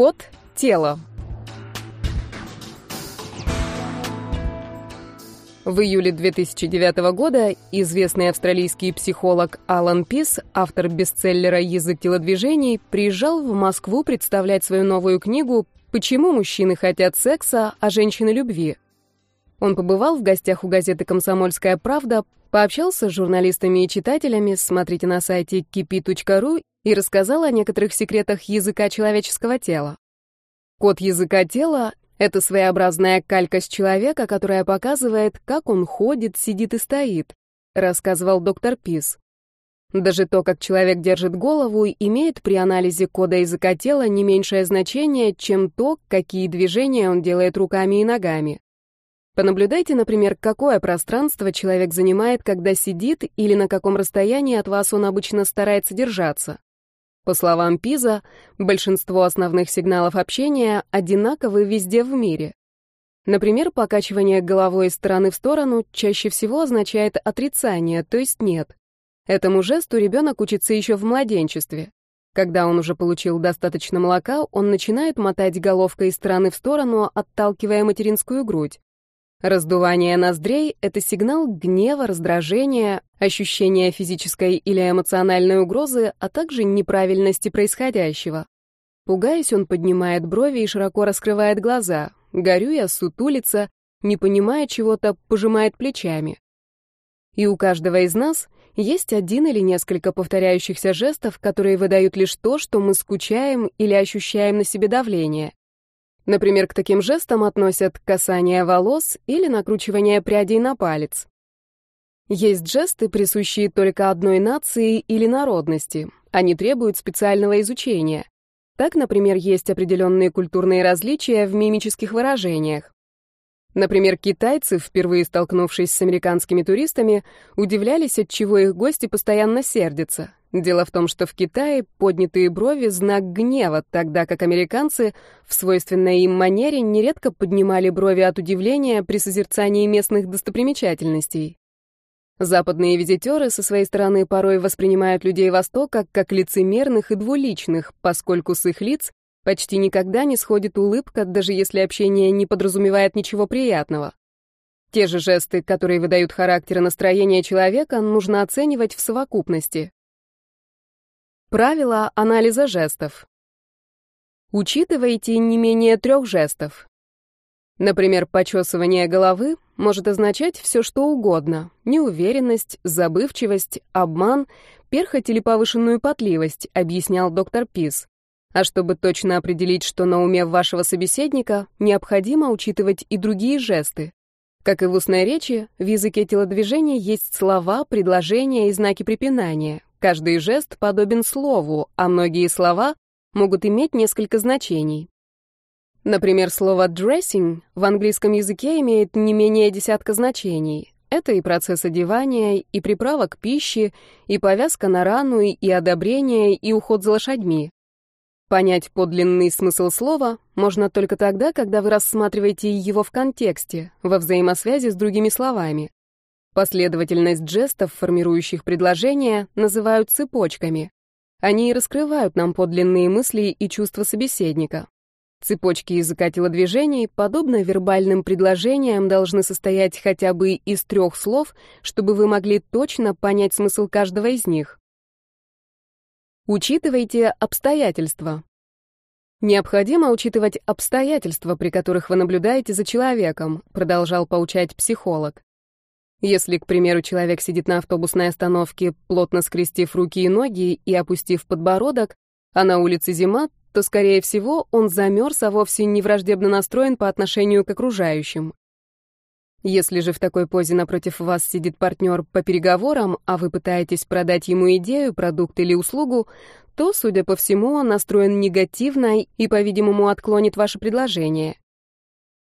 Код тела. В июле 2009 года известный австралийский психолог Алан Пис, автор бестселлера «Язык телодвижений», приезжал в Москву представлять свою новую книгу «Почему мужчины хотят секса, а женщины любви». Он побывал в гостях у газеты «Комсомольская правда», пообщался с журналистами и читателями, смотрите на сайте kipi.ru и рассказал о некоторых секретах языка человеческого тела. Код языка тела — это своеобразная калька с человека, которая показывает, как он ходит, сидит и стоит, рассказывал доктор Пис. Даже то, как человек держит голову, имеет при анализе кода языка тела не меньшее значение, чем то, какие движения он делает руками и ногами. Понаблюдайте, например, какое пространство человек занимает, когда сидит, или на каком расстоянии от вас он обычно старается держаться. По словам Пиза, большинство основных сигналов общения одинаковы везде в мире. Например, покачивание головой из стороны в сторону чаще всего означает отрицание, то есть нет. Этому жесту ребенок учится еще в младенчестве. Когда он уже получил достаточно молока, он начинает мотать головкой из стороны в сторону, отталкивая материнскую грудь. Раздувание ноздрей — это сигнал гнева, раздражения, ощущения физической или эмоциональной угрозы, а также неправильности происходящего. Пугаясь, он поднимает брови и широко раскрывает глаза. Горюя, сутулится, не понимая чего-то, пожимает плечами. И у каждого из нас есть один или несколько повторяющихся жестов, которые выдают лишь то, что мы скучаем или ощущаем на себе давление. Например, к таким жестам относят касание волос или накручивание прядей на палец. Есть жесты, присущие только одной нации или народности. Они требуют специального изучения. Так, например, есть определенные культурные различия в мимических выражениях. Например, китайцы, впервые столкнувшись с американскими туристами, удивлялись, от чего их гости постоянно сердятся. Дело в том, что в Китае поднятые брови — знак гнева, тогда как американцы в свойственной им манере нередко поднимали брови от удивления при созерцании местных достопримечательностей. Западные визитеры со своей стороны порой воспринимают людей Востока как лицемерных и двуличных, поскольку с их лиц почти никогда не сходит улыбка, даже если общение не подразумевает ничего приятного. Те же жесты, которые выдают характер и настроение человека, нужно оценивать в совокупности. Правила анализа жестов. Учитывайте не менее трех жестов. Например, почесывание головы может означать все что угодно. Неуверенность, забывчивость, обман, перхоть или повышенную потливость, объяснял доктор Пис. А чтобы точно определить, что на уме вашего собеседника, необходимо учитывать и другие жесты. Как и в устной речи, в языке телодвижения есть слова, предложения и знаки препинания. Каждый жест подобен слову, а многие слова могут иметь несколько значений. Например, слово dressing в английском языке имеет не менее десятка значений. Это и процесс одевания, и приправа к пище, и повязка на рану, и одобрение, и уход за лошадьми. Понять подлинный смысл слова можно только тогда, когда вы рассматриваете его в контексте, во взаимосвязи с другими словами. Последовательность жестов, формирующих предложения, называют цепочками. Они и раскрывают нам подлинные мысли и чувства собеседника. Цепочки языка телодвижений, подобно вербальным предложениям, должны состоять хотя бы из трех слов, чтобы вы могли точно понять смысл каждого из них. Учитывайте обстоятельства. Необходимо учитывать обстоятельства, при которых вы наблюдаете за человеком, продолжал поучать психолог. Если, к примеру, человек сидит на автобусной остановке, плотно скрестив руки и ноги и опустив подбородок, а на улице зима, то, скорее всего, он замерз, а вовсе не враждебно настроен по отношению к окружающим. Если же в такой позе напротив вас сидит партнер по переговорам, а вы пытаетесь продать ему идею, продукт или услугу, то, судя по всему, он настроен негативно и, по-видимому, отклонит ваше предложение.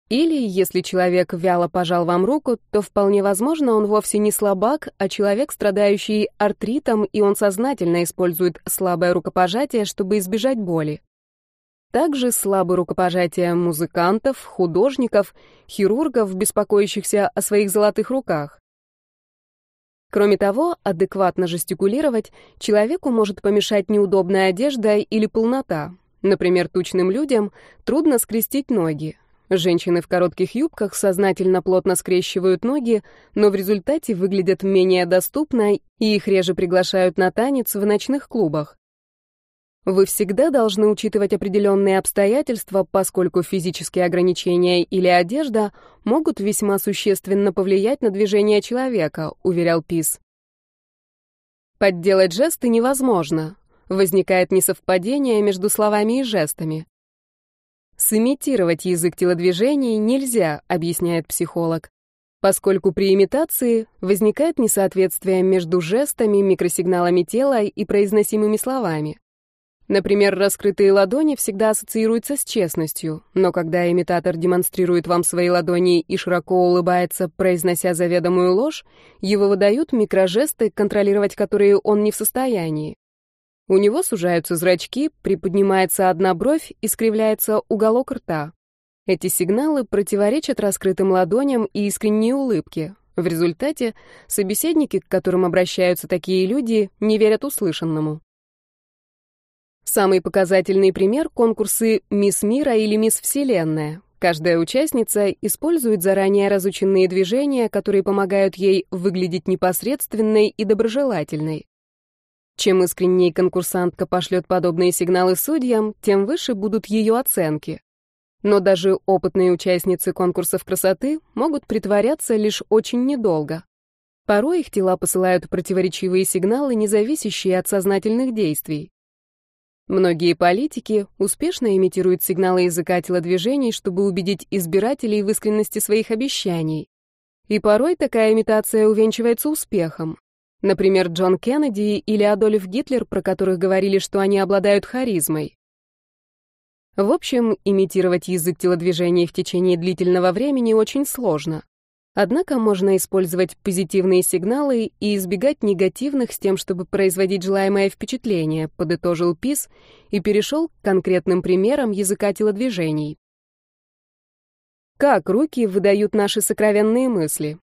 Или, если человек вяло пожал вам руку, то вполне возможно, он вовсе не слабак, а человек, страдающий артритом, и он сознательно использует слабое рукопожатие, чтобы избежать боли. Также слабые рукопожатия музыкантов, художников, хирургов, беспокоящихся о своих золотых руках. Кроме того, адекватно жестикулировать человеку может помешать неудобная одежда или полнота, Например, тучным людям трудно скрестить ноги. Женщины в коротких юбках сознательно плотно скрещивают ноги, но в результате выглядят менее доступно и их реже приглашают на танец в ночных клубах. Вы всегда должны учитывать определенные обстоятельства, поскольку физические ограничения или одежда могут весьма существенно повлиять на движение человека, уверял Пис. Подделать жесты невозможно. Возникает несовпадение между словами и жестами. Сымитировать язык телодвижений нельзя, объясняет психолог, поскольку при имитации возникает несоответствие между жестами, микросигналами тела и произносимыми словами. Например, раскрытые ладони всегда ассоциируются с честностью, но когда имитатор демонстрирует вам свои ладони и широко улыбается, произнося заведомую ложь, его выдают микрожесты, контролировать которые он не в состоянии. У него сужаются зрачки, приподнимается одна бровь, искривляется уголок рта. Эти сигналы противоречат раскрытым ладоням и искренней улыбке. В результате собеседники, к которым обращаются такие люди, не верят услышанному. Самый показательный пример — конкурсы «Мисс Мира» или «Мисс Вселенная». Каждая участница использует заранее разученные движения, которые помогают ей выглядеть непосредственной и доброжелательной. Чем искреннее конкурсантка пошлет подобные сигналы судьям, тем выше будут ее оценки. Но даже опытные участницы конкурсов красоты могут притворяться лишь очень недолго. Порой их тела посылают противоречивые сигналы, не зависящие от сознательных действий. Многие политики успешно имитируют сигналы языка телодвижений, чтобы убедить избирателей в искренности своих обещаний. И порой такая имитация увенчивается успехом. Например, Джон Кеннеди или Адольф Гитлер, про которых говорили, что они обладают харизмой. В общем, имитировать язык телодвижений в течение длительного времени очень сложно. Однако можно использовать позитивные сигналы и избегать негативных с тем, чтобы производить желаемое впечатление, подытожил Пис и перешел к конкретным примерам языка телодвижений. Как руки выдают наши сокровенные мысли?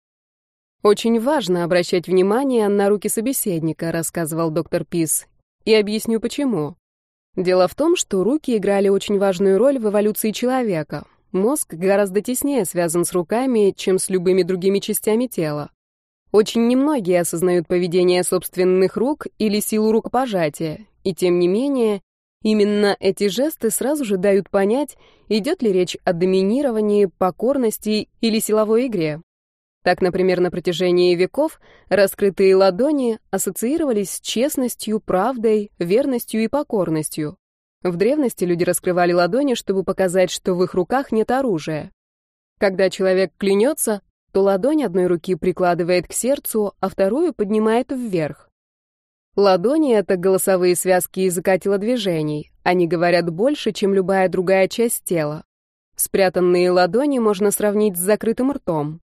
Очень важно обращать внимание на руки собеседника, рассказывал доктор Пис, и объясню почему. Дело в том, что руки играли очень важную роль в эволюции человека. Мозг гораздо теснее связан с руками, чем с любыми другими частями тела. Очень немногие осознают поведение собственных рук или силу рукопожатия, и тем не менее, именно эти жесты сразу же дают понять, идет ли речь о доминировании, покорности или силовой игре. Так, например, на протяжении веков раскрытые ладони ассоциировались с честностью, правдой, верностью и покорностью. В древности люди раскрывали ладони, чтобы показать, что в их руках нет оружия. Когда человек клянется, то ладонь одной руки прикладывает к сердцу, а вторую поднимает вверх. Ладони — это голосовые связки языка телодвижений. Они говорят больше, чем любая другая часть тела. Спрятанные ладони можно сравнить с закрытым ртом.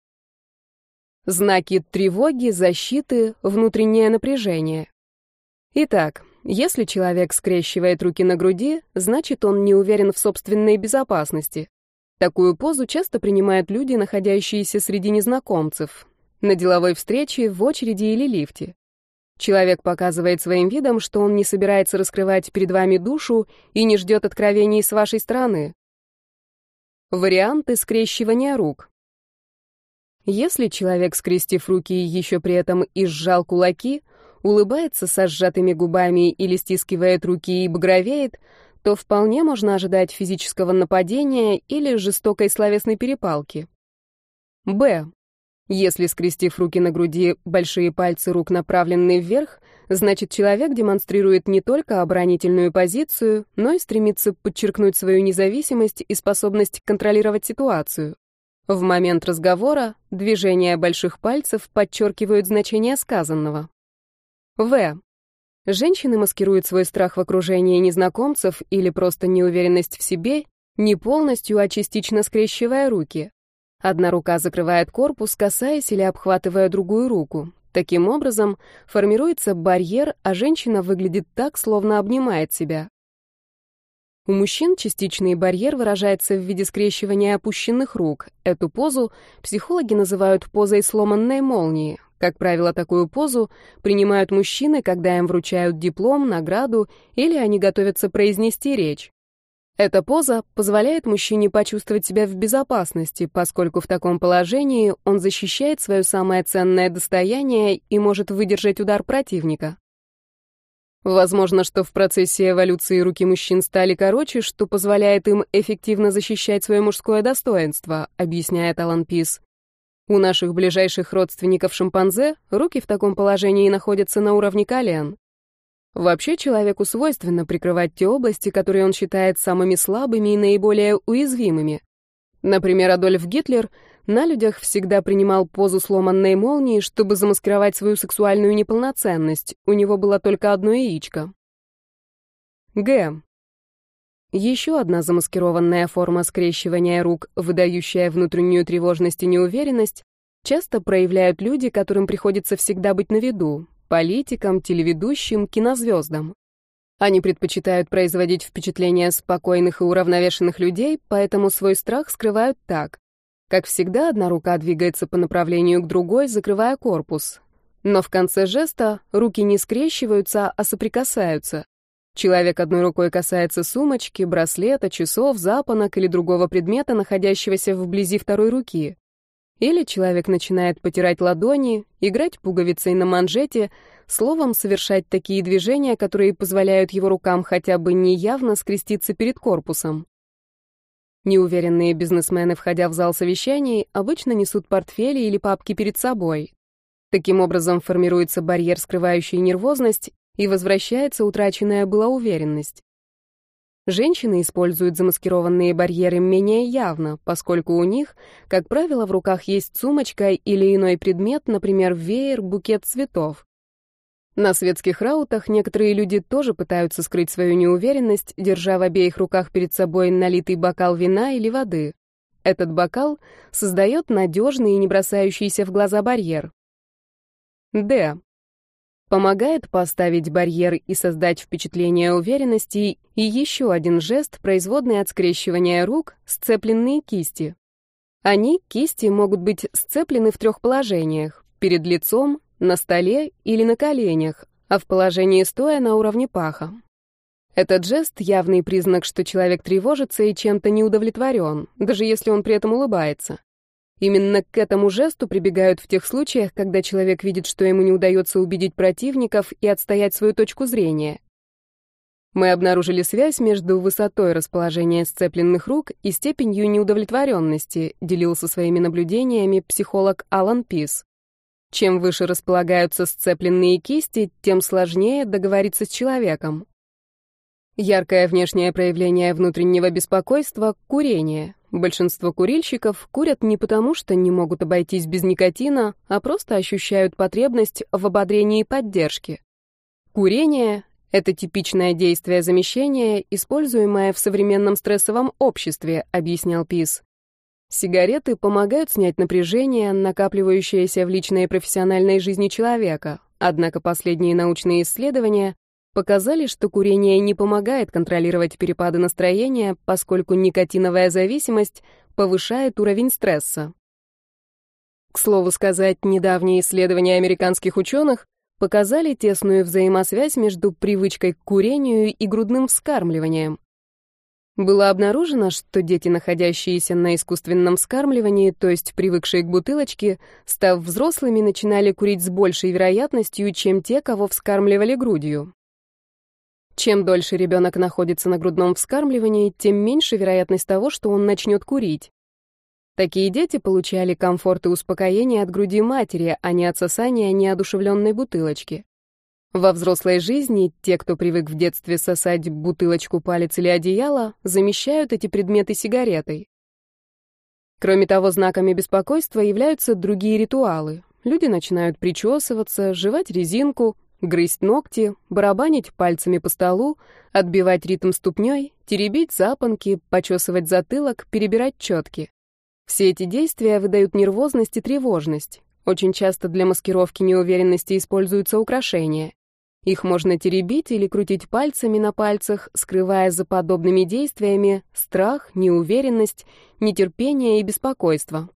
Знаки тревоги, защиты, внутреннее напряжение. Итак, если человек скрещивает руки на груди, значит, он не уверен в собственной безопасности. Такую позу часто принимают люди, находящиеся среди незнакомцев, на деловой встрече, в очереди или лифте. Человек показывает своим видом, что он не собирается раскрывать перед вами душу и не ждет откровений с вашей стороны. Варианты скрещивания рук. Если человек, скрестив руки, еще при этом и сжал кулаки, улыбается со сжатыми губами или стискивает руки и багровеет, то вполне можно ожидать физического нападения или жестокой словесной перепалки. Б. Если, скрестив руки на груди, большие пальцы рук направлены вверх, значит, человек демонстрирует не только оборонительную позицию, но и стремится подчеркнуть свою независимость и способность контролировать ситуацию. В момент разговора движения больших пальцев подчеркивают значение сказанного. В. Женщины маскируют свой страх в окружении незнакомцев или просто неуверенность в себе, не полностью, а частично скрещивая руки. Одна рука закрывает корпус, касаясь или обхватывая другую руку. Таким образом, формируется барьер, а женщина выглядит так, словно обнимает себя. У мужчин частичный барьер выражается в виде скрещивания опущенных рук. Эту позу психологи называют позой сломанной молнии. Как правило, такую позу принимают мужчины, когда им вручают диплом, награду или они готовятся произнести речь. Эта поза позволяет мужчине почувствовать себя в безопасности, поскольку в таком положении он защищает свое самое ценное достояние и может выдержать удар противника. Возможно, что в процессе эволюции руки мужчин стали короче, что позволяет им эффективно защищать свое мужское достоинство, объясняет Алан Пис. У наших ближайших родственников шимпанзе руки в таком положении находятся на уровне колен. Вообще человеку свойственно прикрывать те области, которые он считает самыми слабыми и наиболее уязвимыми. Например, Адольф Гитлер на людях всегда принимал позу сломанной молнии, чтобы замаскировать свою сексуальную неполноценность. У него было только одно яичко. Г. Еще одна замаскированная форма скрещивания рук, выдающая внутреннюю тревожность и неуверенность, часто проявляют люди, которым приходится всегда быть на виду, политикам, телеведущим, кинозвездам. Они предпочитают производить впечатление спокойных и уравновешенных людей, поэтому свой страх скрывают так. Как всегда, одна рука двигается по направлению к другой, закрывая корпус. Но в конце жеста руки не скрещиваются, а соприкасаются. Человек одной рукой касается сумочки, браслета, часов, запонок или другого предмета, находящегося вблизи второй руки. Или человек начинает потирать ладони, играть пуговицей на манжете, словом, совершать такие движения, которые позволяют его рукам хотя бы неявно скреститься перед корпусом. Неуверенные бизнесмены, входя в зал совещаний, обычно несут портфели или папки перед собой. Таким образом формируется барьер, скрывающий нервозность, и возвращается утраченная была уверенность. Женщины используют замаскированные барьеры менее явно, поскольку у них, как правило, в руках есть сумочка или иной предмет, например, веер, букет цветов. На светских раутах некоторые люди тоже пытаются скрыть свою неуверенность, держа в обеих руках перед собой налитый бокал вина или воды. Этот бокал создает надежный и не бросающийся в глаза барьер. Д. Помогает поставить барьер и создать впечатление уверенности и еще один жест, производный от скрещивания рук, сцепленные кисти. Они, кисти, могут быть сцеплены в трех положениях — перед лицом, на столе или на коленях, а в положении стоя на уровне паха. Этот жест — явный признак, что человек тревожится и чем-то не удовлетворен, даже если он при этом улыбается. Именно к этому жесту прибегают в тех случаях, когда человек видит, что ему не удается убедить противников и отстоять свою точку зрения. Мы обнаружили связь между высотой расположения сцепленных рук и степенью неудовлетворенности, делился своими наблюдениями психолог Алан Пис. Чем выше располагаются сцепленные кисти, тем сложнее договориться с человеком. Яркое внешнее проявление внутреннего беспокойства — курение. Большинство курильщиков курят не потому, что не могут обойтись без никотина, а просто ощущают потребность в ободрении и поддержке. Курение — это типичное действие замещения, используемое в современном стрессовом обществе, объяснял Пис. Сигареты помогают снять напряжение, накапливающееся в личной и профессиональной жизни человека, однако последние научные исследования показали, что курение не помогает контролировать перепады настроения, поскольку никотиновая зависимость повышает уровень стресса. К слову сказать, недавние исследования американских ученых показали тесную взаимосвязь между привычкой к курению и грудным вскармливанием. Было обнаружено, что дети, находящиеся на искусственном вскармливании, то есть привыкшие к бутылочке, став взрослыми, начинали курить с большей вероятностью, чем те, кого вскармливали грудью. Чем дольше ребенок находится на грудном вскармливании, тем меньше вероятность того, что он начнет курить. Такие дети получали комфорт и успокоение от груди матери, а не от сосания неодушевленной бутылочки. Во взрослой жизни те, кто привык в детстве сосать бутылочку, палец или одеяло, замещают эти предметы сигаретой. Кроме того, знаками беспокойства являются другие ритуалы. Люди начинают причесываться, жевать резинку, Грызть ногти, барабанить пальцами по столу, отбивать ритм ступней, теребить запонки, почесывать затылок, перебирать четки. Все эти действия выдают нервозность и тревожность. Очень часто для маскировки неуверенности используются украшения. Их можно теребить или крутить пальцами на пальцах, скрывая за подобными действиями страх, неуверенность, нетерпение и беспокойство.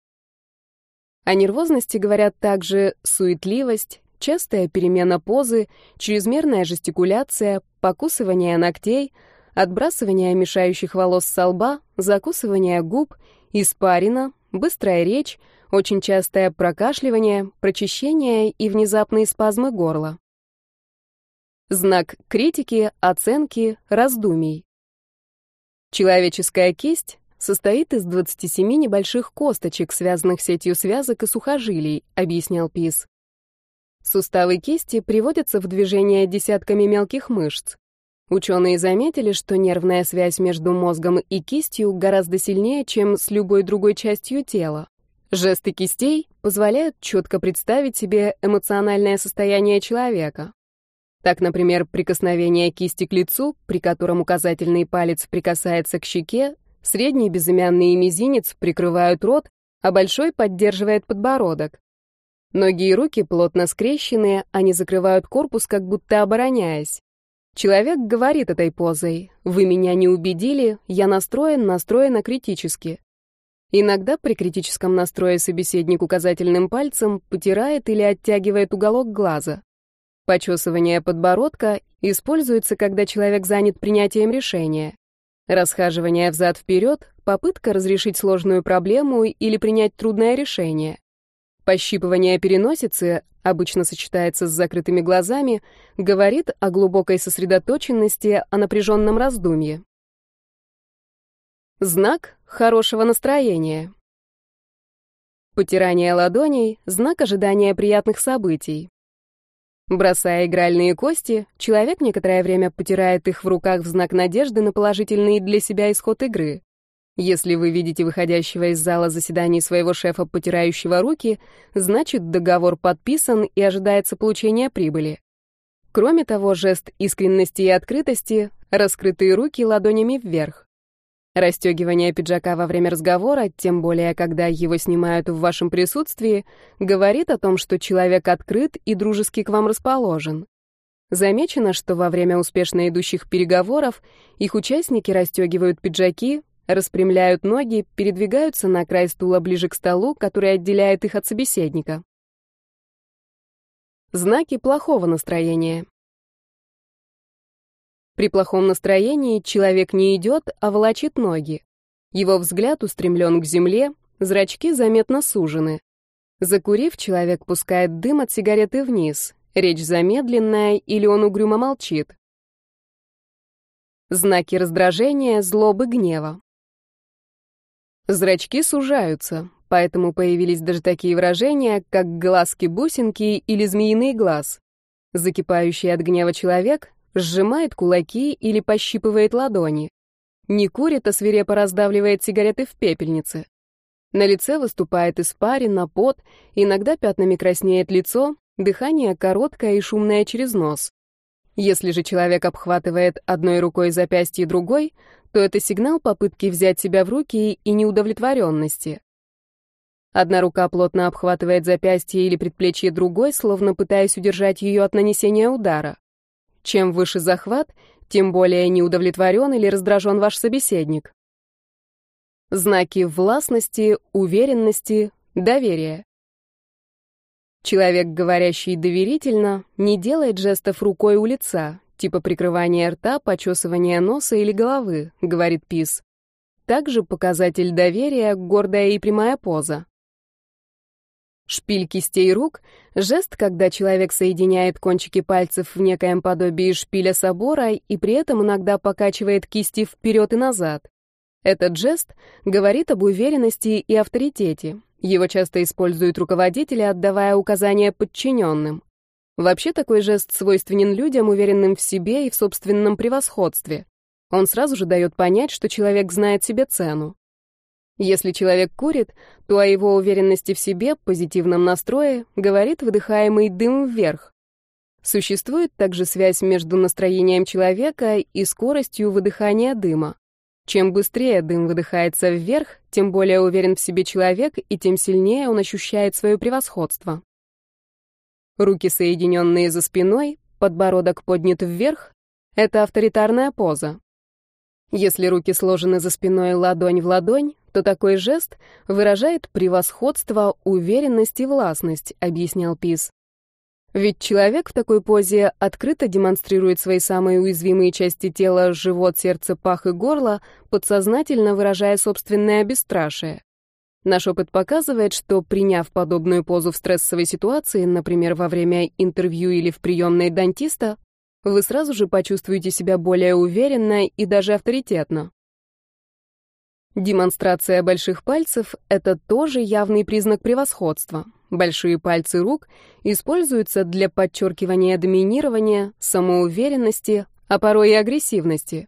О нервозности говорят также суетливость, частая перемена позы, чрезмерная жестикуляция, покусывание ногтей, отбрасывание мешающих волос со лба, закусывание губ, испарина, быстрая речь, очень частое прокашливание, прочищение и внезапные спазмы горла. Знак критики, оценки, раздумий. Человеческая кисть состоит из 27 небольших косточек, связанных сетью связок и сухожилий, объяснял Пис. Суставы кисти приводятся в движение десятками мелких мышц. Ученые заметили, что нервная связь между мозгом и кистью гораздо сильнее, чем с любой другой частью тела. Жесты кистей позволяют четко представить себе эмоциональное состояние человека. Так, например, прикосновение кисти к лицу, при котором указательный палец прикасается к щеке, средний безымянный и мизинец прикрывают рот, а большой поддерживает подбородок. Ноги и руки плотно скрещенные, они закрывают корпус, как будто обороняясь. Человек говорит этой позой «Вы меня не убедили, я настроен, настроена критически». Иногда при критическом настрое собеседник указательным пальцем потирает или оттягивает уголок глаза. Почесывание подбородка используется, когда человек занят принятием решения. Расхаживание взад-вперед — попытка разрешить сложную проблему или принять трудное решение. Пощипывание переносицы обычно сочетается с закрытыми глазами, говорит о глубокой сосредоточенности, о напряженном раздумье. Знак хорошего настроения. Потирание ладоней — знак ожидания приятных событий. Бросая игральные кости, человек некоторое время потирает их в руках в знак надежды на положительный для себя исход игры. Если вы видите выходящего из зала заседаний своего шефа, потирающего руки, значит, договор подписан и ожидается получение прибыли. Кроме того, жест искренности и открытости — раскрытые руки ладонями вверх. Расстегивание пиджака во время разговора, тем более когда его снимают в вашем присутствии, говорит о том, что человек открыт и дружески к вам расположен. Замечено, что во время успешно идущих переговоров их участники расстегивают пиджаки, распрямляют ноги, передвигаются на край стула ближе к столу, который отделяет их от собеседника. Знаки плохого настроения. При плохом настроении человек не идет, а волочит ноги. Его взгляд устремлен к земле, зрачки заметно сужены. Закурив, человек пускает дым от сигареты вниз, речь замедленная или он угрюмо молчит. Знаки раздражения, злобы, гнева. Зрачки сужаются, поэтому появились даже такие выражения, как глазки-бусинки или змеиный глаз. Закипающий от гнева человек сжимает кулаки или пощипывает ладони. Не курит, а свирепо раздавливает сигареты в пепельнице. На лице выступает испарина, пот, иногда пятнами краснеет лицо, дыхание короткое и шумное через нос. Если же человек обхватывает одной рукой запястье другой, то это сигнал попытки взять себя в руки и неудовлетворенности. Одна рука плотно обхватывает запястье или предплечье другой, словно пытаясь удержать ее от нанесения удара. Чем выше захват, тем более неудовлетворен или раздражен ваш собеседник. Знаки властности, уверенности, доверия. Человек, говорящий доверительно, не делает жестов рукой у лица, типа прикрывания рта, почесывания носа или головы, говорит Пис. Также показатель доверия — гордая и прямая поза. Шпиль кистей рук — жест, когда человек соединяет кончики пальцев в некоем подобии шпиля собора и при этом иногда покачивает кисти вперед и назад. Этот жест говорит об уверенности и авторитете, его часто используют руководители, отдавая указания подчиненным. Вообще такой жест свойственен людям, уверенным в себе и в собственном превосходстве. Он сразу же дает понять, что человек знает себе цену. Если человек курит, то о его уверенности в себе, позитивном настрое, говорит выдыхаемый дым вверх. Существует также связь между настроением человека и скоростью выдыхания дыма. Чем быстрее дым выдыхается вверх, тем более уверен в себе человек, и тем сильнее он ощущает свое превосходство. Руки, соединенные за спиной, подбородок поднят вверх — это авторитарная поза. Если руки сложены за спиной ладонь в ладонь, то такой жест выражает превосходство, уверенность и властность, объяснял Пис. Ведь человек в такой позе открыто демонстрирует свои самые уязвимые части тела, живот, сердце, пах и горло, подсознательно выражая собственное бесстрашие. Наш опыт показывает, что приняв подобную позу в стрессовой ситуации, например, во время интервью или в приемной дантиста, вы сразу же почувствуете себя более уверенно и даже авторитетно. Демонстрация больших пальцев — это тоже явный признак превосходства. Большие пальцы рук используются для подчеркивания доминирования, самоуверенности, а порой и агрессивности.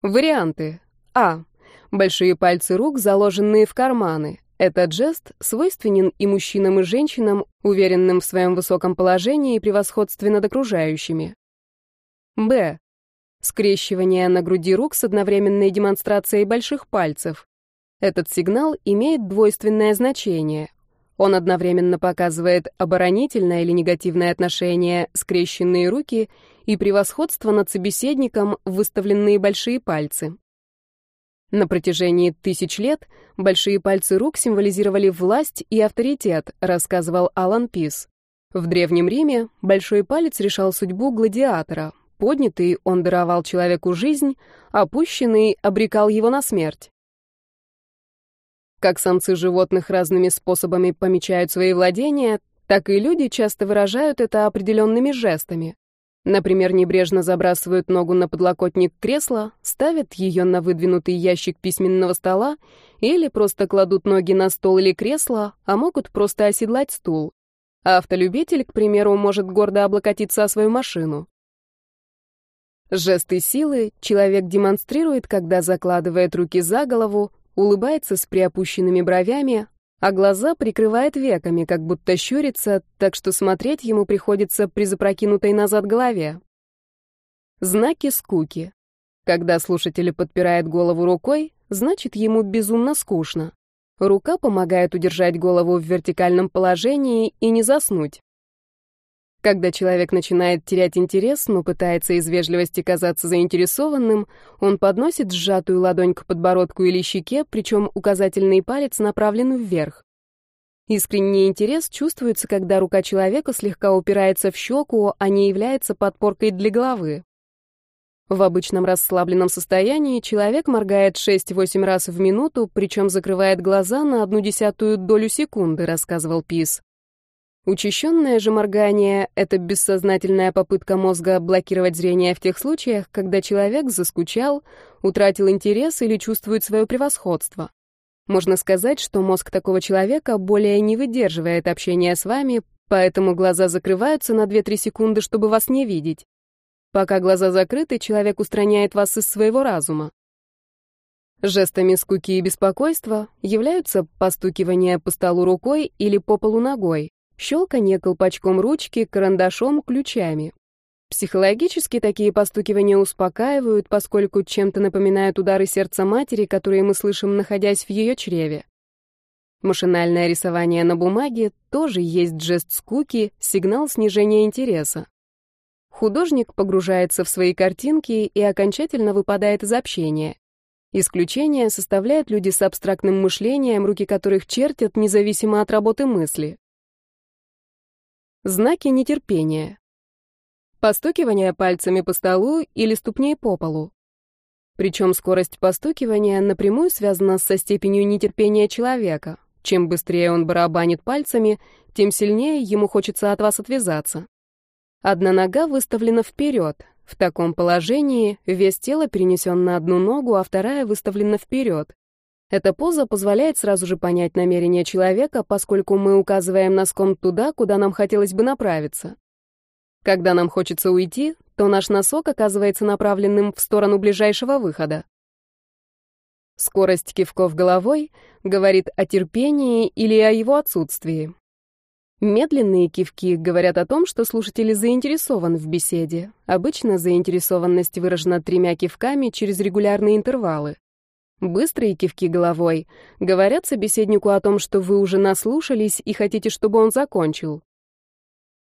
Варианты. А. Большие пальцы рук, заложенные в карманы. Этот жест свойственен и мужчинам, и женщинам, уверенным в своем высоком положении и превосходстве над окружающими. Б. Скрещивание на груди рук с одновременной демонстрацией больших пальцев. Этот сигнал имеет двойственное значение. Он одновременно показывает оборонительное или негативное отношение, скрещенные руки и превосходство над собеседником, выставленные большие пальцы. На протяжении тысяч лет большие пальцы рук символизировали власть и авторитет, рассказывал Алан Пис. В Древнем Риме большой палец решал судьбу гладиатора. Поднятый он даровал человеку жизнь, опущенный обрекал его на смерть. Как самцы животных разными способами помечают свои владения, так и люди часто выражают это определенными жестами. Например, небрежно забрасывают ногу на подлокотник кресла, ставят ее на выдвинутый ящик письменного стола или просто кладут ноги на стол или кресло, а могут просто оседлать стул. Автолюбитель, к примеру, может гордо облокотиться о свою машину. Жесты силы человек демонстрирует, когда закладывает руки за голову, улыбается с приопущенными бровями, а глаза прикрывает веками, как будто щурится, так что смотреть ему приходится при запрокинутой назад голове. Знаки скуки. Когда слушатель подпирает голову рукой, значит, ему безумно скучно. Рука помогает удержать голову в вертикальном положении и не заснуть. Когда человек начинает терять интерес, но пытается из вежливости казаться заинтересованным, он подносит сжатую ладонь к подбородку или щеке, причем указательный палец направлен вверх. Искренний интерес чувствуется, когда рука человека слегка упирается в щеку, а не является подпоркой для головы. В обычном расслабленном состоянии человек моргает 6-8 раз в минуту, причем закрывает глаза на одну десятую долю секунды, рассказывал Пис. Учащенное же моргание — это бессознательная попытка мозга блокировать зрение в тех случаях, когда человек заскучал, утратил интерес или чувствует свое превосходство. Можно сказать, что мозг такого человека более не выдерживает общения с вами, поэтому глаза закрываются на 2-3 секунды, чтобы вас не видеть. Пока глаза закрыты, человек устраняет вас из своего разума. Жестами скуки и беспокойства являются постукивание по столу рукой или по полу ногой, щелканье колпачком ручки, карандашом, ключами. Психологически такие постукивания успокаивают, поскольку чем-то напоминают удары сердца матери, которые мы слышим, находясь в ее чреве. Машинальное рисование на бумаге тоже есть жест скуки, сигнал снижения интереса. Художник погружается в свои картинки и окончательно выпадает из общения. Исключение составляют люди с абстрактным мышлением, руки которых чертят независимо от работы мысли. Знаки нетерпения. Постукивание пальцами по столу или ступней по полу. Причем скорость постукивания напрямую связана со степенью нетерпения человека. Чем быстрее он барабанит пальцами, тем сильнее ему хочется от вас отвязаться. Одна нога выставлена вперед. В таком положении вес тела перенесен на одну ногу, а вторая выставлена вперед. Эта поза позволяет сразу же понять намерение человека, поскольку мы указываем носком туда, куда нам хотелось бы направиться. Когда нам хочется уйти, то наш носок оказывается направленным в сторону ближайшего выхода. Скорость кивков головой говорит о терпении или о его отсутствии. Медленные кивки говорят о том, что слушатель заинтересован в беседе. Обычно заинтересованность выражена тремя кивками через регулярные интервалы. Быстрые кивки головой говорят собеседнику о том, что вы уже наслушались и хотите, чтобы он закончил.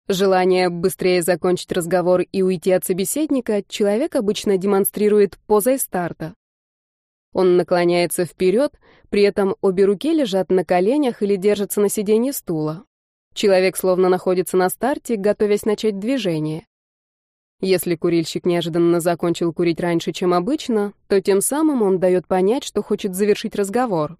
Желание быстрее закончить разговор и уйти от собеседника человек обычно демонстрирует позой старта. Он наклоняется вперед, при этом обе руки лежат на коленях или держатся на сиденье стула. Человек словно находится на старте, готовясь начать движение. Если курильщик неожиданно закончил курить раньше, чем обычно, то тем самым он дает понять, что хочет завершить разговор.